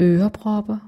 Ørepropper?